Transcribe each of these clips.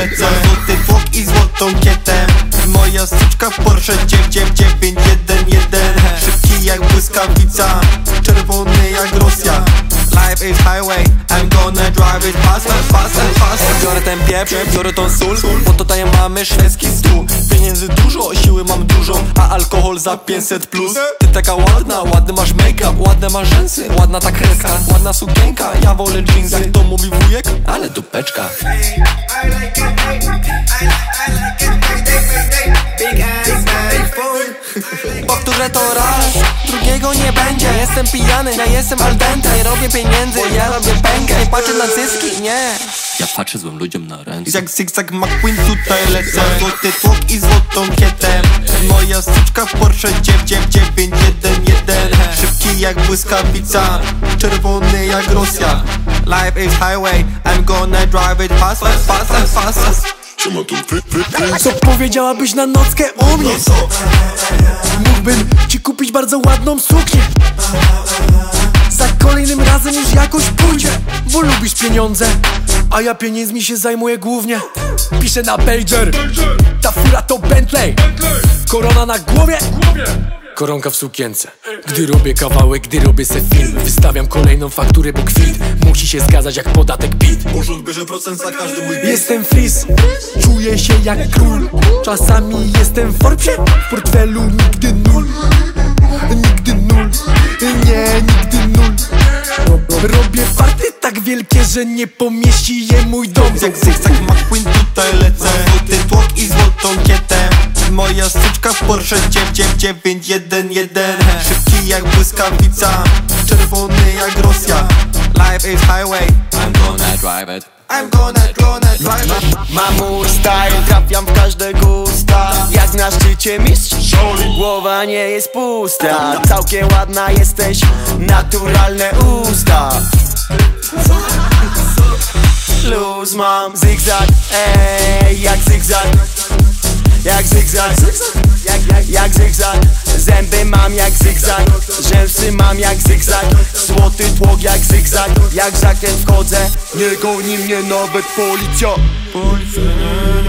lecę. Złoty tłok i złotą kietę. Moja styczka w Porsche 991 Szybki jak błyskawica Czerwony jak Rosja. Life is highway I'm gonna drive it fast Biorę ten pieprz, biorę tą sól Bo tutaj mamy szwedzki stół. Pieniędzy dużo, siły mam dużo A alkohol za 500 plus. Ty taka ładna, ładny masz make-up Ładne masz rzęsy, ładna ta kreska Ładna sukienka, ja wolę jeans Jak to mówi wujek, ale dupeczka. Powtórzę to raz, drugiego nie będzie. Jestem pijany, ja jestem al dente. Nie robię pieniędzy, ja robię pękę. Nie patrzę na zyski, nie Ja patrzę złym ludziom na ręce. Jak zigzag McQueen tutaj lecę. Złoty tłok i złotą kietę. Moja styczka w Porsche 991 Szybki jak błyskawica Czerwony jak Rosja. Life is highway I'm gonna drive it fast, fast, fast, fast Co powiedziałabyś na nockę o mnie? Mógłbym ci kupić bardzo ładną suknię razem już jakoś pójdzie Bo lubisz pieniądze A ja pieniędzmi się zajmuję głównie. Piszę na pager Ta fura to Bentley. Korona na głowie Koronka w sukience. Gdy robię kawałek, gdy robię se film Wystawiam kolejną fakturę, bo kwit. Musi się zgadzać jak podatek PIT. Urząd bierze procent za każdy mój Jestem fris, czuję się jak król. Czasami jestem w Forbesie, w portfelu nigdy nul. Nigdy nul, nie, nigdy nul Robię farty tak wielkie, że nie pomieści je mój dom. Jak zigzag McQueen tutaj lecę. Złoty tłok i złotą kietę. Moja styczka w Porsche 991 Szybki jak błyskawica Czerwony jak Rosja. Life is highway. I'm gonna drive it I'm gonna, gonna drive it Mam style, trafiam w każde gusta Jak na szczycie mistrz Głowa nie jest pusta. Całkiem ładna jesteś Naturalne usta. Luz mam zigzag Ej, jak zigzag Jak zigzag Jak, jak, jak zigzag Mam jak zigzag Rzęsy mam jak zigzag Złoty tłok jak zigzag Jak zakręt wchodzę Nie goni mnie nawet policja. Policja nie,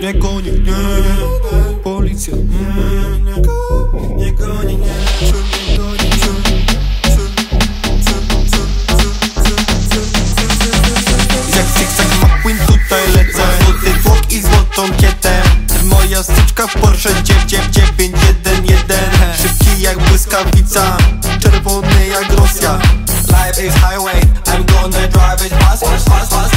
nie, nie goni, nie, nie, policja nie, nie, nie, goni, nie, Moja styczka w Porsche 991 Szybki błyskawica Czerwony jak Rosja Life is highway. I'm gonna drive it fast, fast, fast, fast